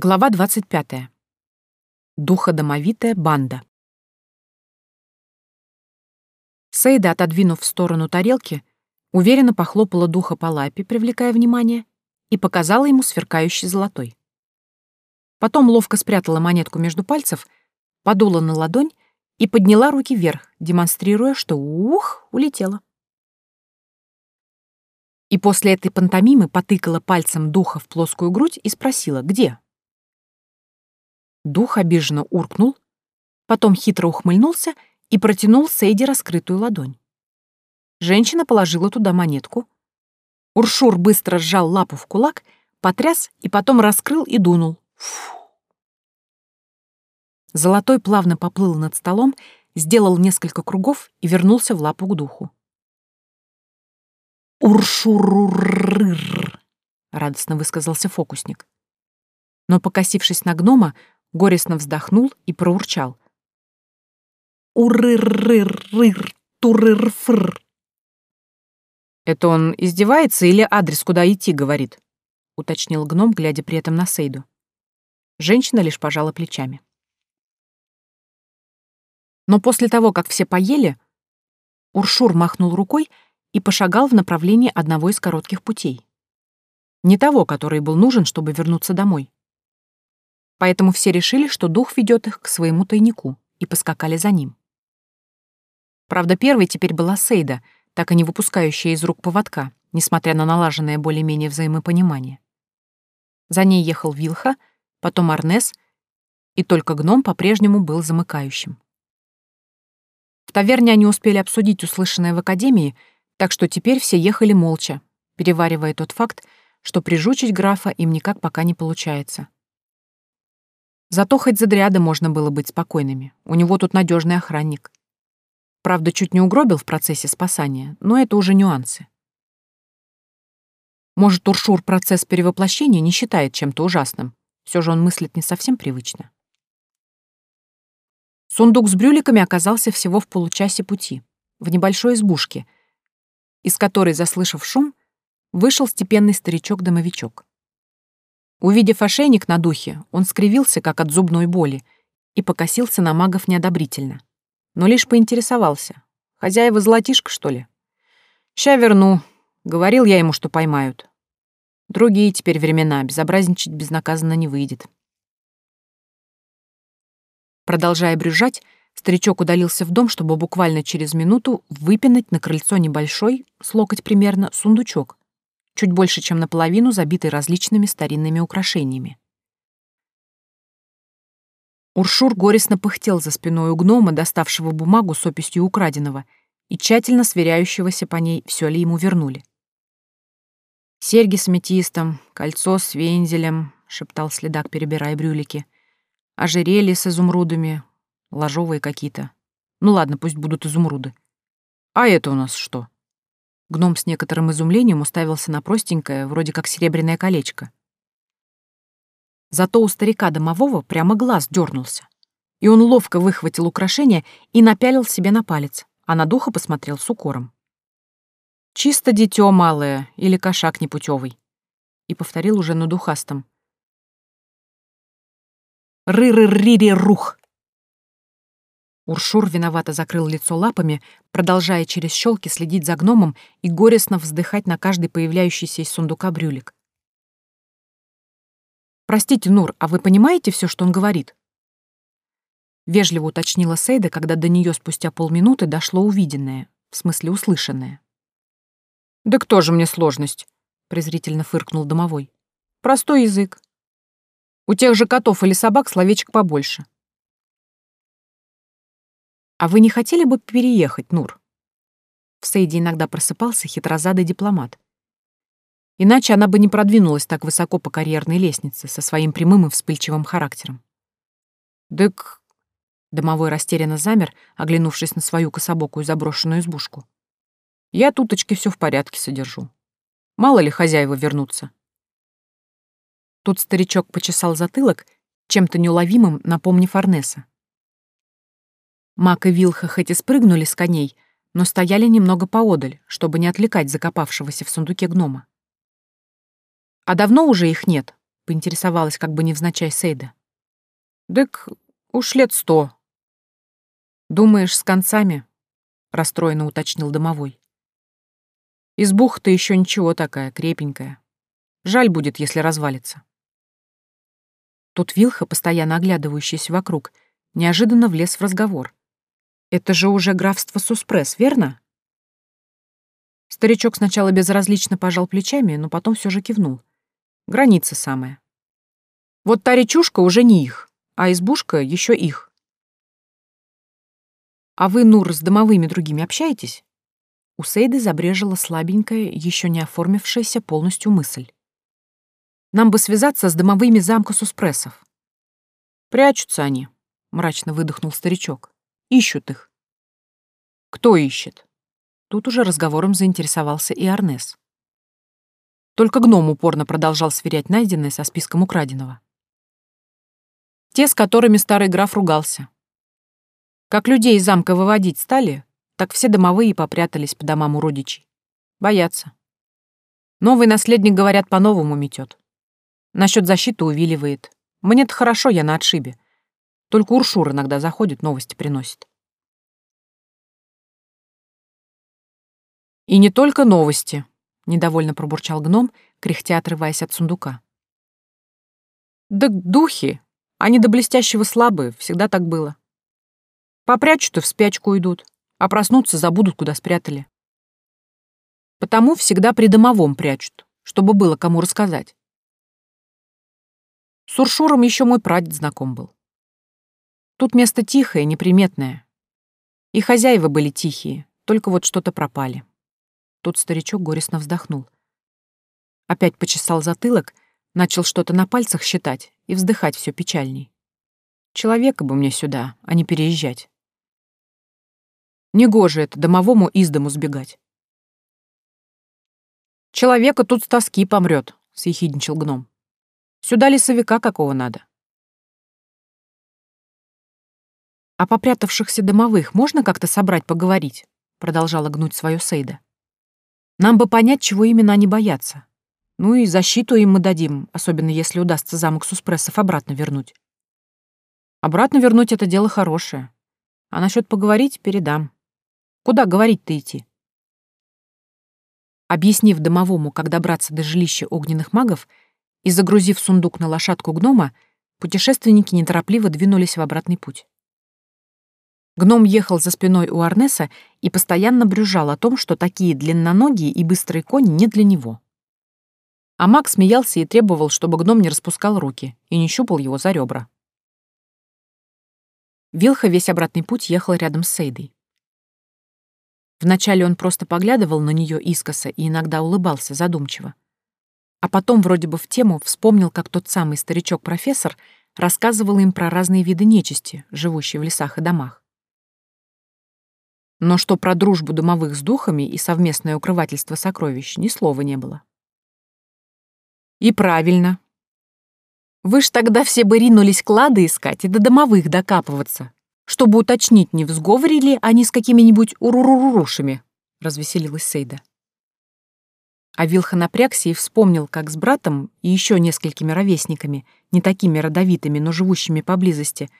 Глава 25. Духодомовитая банда. Сейда, отодвинув в сторону тарелки, уверенно похлопала духа по лапе, привлекая внимание, и показала ему сверкающий золотой. Потом ловко спрятала монетку между пальцев, подула на ладонь и подняла руки вверх, демонстрируя, что ух, улетела. И после этой пантомимы потыкала пальцем духа в плоскую грудь и спросила, где. Дух обиженно уркнул, потом хитро ухмыльнулся и протянул Сейди раскрытую ладонь. Женщина положила туда монетку. Уршур быстро сжал лапу в кулак, потряс и потом раскрыл и дунул. Фу. Золотой плавно поплыл над столом, сделал несколько кругов и вернулся в лапу к духу. «Уршуррррр!» — радостно высказался фокусник. Но, покосившись на гнома, горестно вздохнул и проурчал. «Урыр-рыр-рыр, турыр-фыр». «Это он издевается или адрес, куда идти, говорит?» — уточнил гном, глядя при этом на Сейду. Женщина лишь пожала плечами. Но после того, как все поели, Уршур махнул рукой и пошагал в направлении одного из коротких путей. Не того, который был нужен, чтобы вернуться домой поэтому все решили, что дух ведет их к своему тайнику, и поскакали за ним. Правда, первой теперь была Сейда, так и не выпускающая из рук поводка, несмотря на налаженное более-менее взаимопонимание. За ней ехал Вилха, потом Арнес, и только гном по-прежнему был замыкающим. В таверне они успели обсудить услышанное в академии, так что теперь все ехали молча, переваривая тот факт, что прижучить графа им никак пока не получается. Зато хоть за дряда можно было быть спокойными. У него тут надежный охранник. Правда, чуть не угробил в процессе спасания, но это уже нюансы. Может, Уршур процесс перевоплощения не считает чем-то ужасным. Все же он мыслит не совсем привычно. Сундук с брюликами оказался всего в получасе пути, в небольшой избушке, из которой, заслышав шум, вышел степенный старичок-домовичок. Увидев ошейник на духе, он скривился, как от зубной боли, и покосился на магов неодобрительно. Но лишь поинтересовался. «Хозяева золотишко, что ли?» «Ща верну. Говорил я ему, что поймают. Другие теперь времена, безобразничать безнаказанно не выйдет». Продолжая брюжать, старичок удалился в дом, чтобы буквально через минуту выпинать на крыльцо небольшой, с локоть примерно, сундучок, чуть больше, чем наполовину, забитый различными старинными украшениями. Уршур горестно пыхтел за спиной у гнома, доставшего бумагу с описью украденного и тщательно сверяющегося по ней, все ли ему вернули. «Серьги с метистом, кольцо с вензелем», — шептал следак, перебирая брюлики. «Ожерелье с изумрудами, ложовые какие-то. Ну ладно, пусть будут изумруды. А это у нас что?» Гном с некоторым изумлением уставился на простенькое, вроде как серебряное колечко. Зато у старика домового прямо глаз дернулся, и он ловко выхватил украшение и напялил себе на палец, а на духа посмотрел с укором. «Чисто дитё малое или кошак непутевый», и повторил уже на духастом. «Ры-ры-ри-ри-рух!» Уршур виновато закрыл лицо лапами, продолжая через щелки следить за гномом и горестно вздыхать на каждый появляющийся из сундука брюлик. «Простите, Нур, а вы понимаете все, что он говорит?» Вежливо уточнила Сейда, когда до нее спустя полминуты дошло увиденное, в смысле услышанное. «Да кто же мне сложность?» — презрительно фыркнул домовой. «Простой язык. У тех же котов или собак словечек побольше. «А вы не хотели бы переехать, Нур?» В Сейде иногда просыпался хитрозадый дипломат. Иначе она бы не продвинулась так высоко по карьерной лестнице со своим прямым и вспыльчивым характером. «Дык...» Домовой растерянно замер, оглянувшись на свою кособокую заброшенную избушку. «Я туточки все в порядке содержу. Мало ли хозяева вернутся». Тут старичок почесал затылок, чем-то неуловимым напомнив Арнеса. Мак и Вилха хоть и спрыгнули с коней, но стояли немного поодаль, чтобы не отвлекать закопавшегося в сундуке гнома. «А давно уже их нет?» — поинтересовалась как бы невзначай Сейда. «Дык, уж лет сто». «Думаешь, с концами?» — расстроенно уточнил домовой. «Избуха-то еще ничего такая, крепенькая. Жаль будет, если развалится». Тут Вилха, постоянно оглядывающийся вокруг, неожиданно влез в разговор. «Это же уже графство Суспресс, верно?» Старичок сначала безразлично пожал плечами, но потом все же кивнул. Граница самая. Вот та речушка уже не их, а избушка еще их. А вы, Нур, с домовыми другими общаетесь? У Сейды забрежила слабенькая, еще не оформившаяся полностью мысль. Нам бы связаться с домовыми замка Суспрессов. Прячутся они, мрачно выдохнул старичок. Ищут их. Кто ищет? Тут уже разговором заинтересовался и Арнес. Только гном упорно продолжал сверять найденное со списком украденного. Те, с которыми старый граф ругался. Как людей из замка выводить стали, так все домовые попрятались по домам у родичей. Боятся. Новый наследник, говорят, по-новому метет. Насчет защиты увиливает. Мне-то хорошо, я на отшибе. Только Уршур иногда заходит, новости приносит. «И не только новости», — недовольно пробурчал гном, кряхтя отрываясь от сундука. «Да духи! Они до блестящего слабые, всегда так было. Попрячут и в спячку уйдут, а проснуться забудут, куда спрятали. Потому всегда при домовом прячут, чтобы было кому рассказать. С Уршуром еще мой прадед знаком был. Тут место тихое, неприметное. И хозяева были тихие, только вот что-то пропали. Тут старичок горестно вздохнул. Опять почесал затылок, начал что-то на пальцах считать и вздыхать все печальней. Человека бы мне сюда, а не переезжать. Негоже это домовому из дому сбегать. Человека тут с тоски помрет, съехидничал гном. Сюда лесовика какого надо. А попрятавшихся домовых можно как-то собрать поговорить? Продолжала гнуть свое Сейда. Нам бы понять, чего именно они боятся. Ну и защиту им мы дадим, особенно если удастся замок Суспрессов обратно вернуть. Обратно вернуть — это дело хорошее. А насчет поговорить — передам. Куда говорить-то идти? Объяснив домовому, как добраться до жилища огненных магов, и загрузив сундук на лошадку гнома, путешественники неторопливо двинулись в обратный путь. Гном ехал за спиной у Арнеса и постоянно брюжал о том, что такие длинноногие и быстрые кони не для него. А маг смеялся и требовал, чтобы гном не распускал руки и не щупал его за ребра. Вилха весь обратный путь ехал рядом с Сейдой. Вначале он просто поглядывал на нее искоса и иногда улыбался задумчиво. А потом вроде бы в тему вспомнил, как тот самый старичок-профессор рассказывал им про разные виды нечисти, живущие в лесах и домах. Но что про дружбу домовых с духами и совместное укрывательство сокровищ ни слова не было. И правильно. Вы ж тогда все бы ринулись клады искать и до домовых докапываться, чтобы уточнить, не в сговоре ли они с какими-нибудь урурурушами, развеселилась Сейда. А Вилха напрягся и вспомнил, как с братом и еще несколькими ровесниками, не такими родовитыми, но живущими поблизости,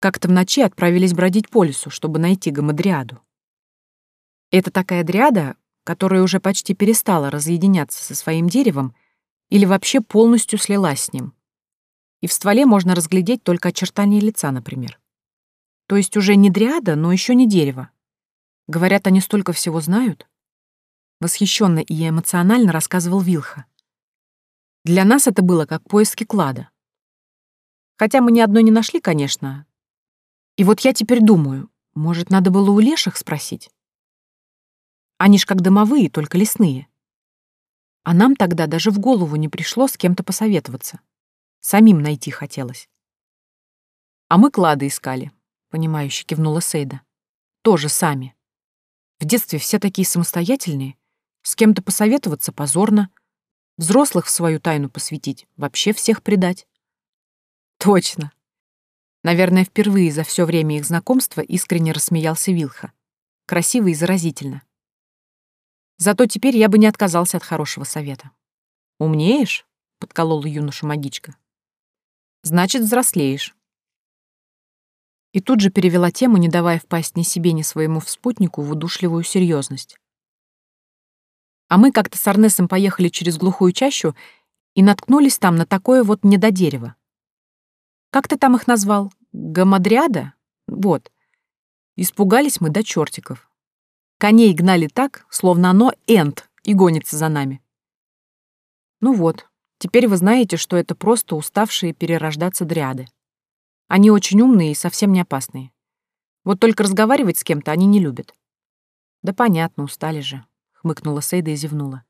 как-то в ночи отправились бродить по лесу, чтобы найти гамадриаду. Это такая дриада, которая уже почти перестала разъединяться со своим деревом или вообще полностью слилась с ним. И в стволе можно разглядеть только очертания лица, например. То есть уже не дриада, но еще не дерево. Говорят, они столько всего знают. Восхищенно и эмоционально рассказывал Вилха. Для нас это было как поиски клада. Хотя мы ни одной не нашли, конечно. И вот я теперь думаю, может, надо было у леших спросить? Они ж как домовые, только лесные. А нам тогда даже в голову не пришло с кем-то посоветоваться. Самим найти хотелось. А мы клады искали, понимающе кивнула Сейда. Тоже сами. В детстве все такие самостоятельные. С кем-то посоветоваться позорно. Взрослых в свою тайну посвятить, вообще всех предать. Точно. Наверное, впервые за все время их знакомства искренне рассмеялся Вилха. Красиво и заразительно. Зато теперь я бы не отказался от хорошего совета. Умнеешь? — подколола юношу магичка. «Значит, взрослеешь». И тут же перевела тему, не давая впасть ни себе, ни своему спутнику в удушливую серьезность. А мы как-то с Арнесом поехали через глухую чащу и наткнулись там на такое вот недодерево. Как ты там их назвал? Гамадриада? Вот. Испугались мы до чертиков. Коней гнали так, словно оно энт и гонится за нами. Ну вот, теперь вы знаете, что это просто уставшие перерождаться дриады. Они очень умные и совсем не опасные. Вот только разговаривать с кем-то они не любят. Да понятно, устали же, хмыкнула Сейда и зевнула.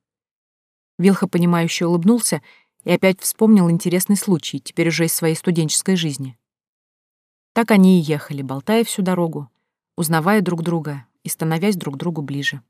Вилха, понимающе улыбнулся и опять вспомнил интересный случай, теперь уже из своей студенческой жизни. Так они и ехали, болтая всю дорогу, узнавая друг друга и становясь друг другу ближе.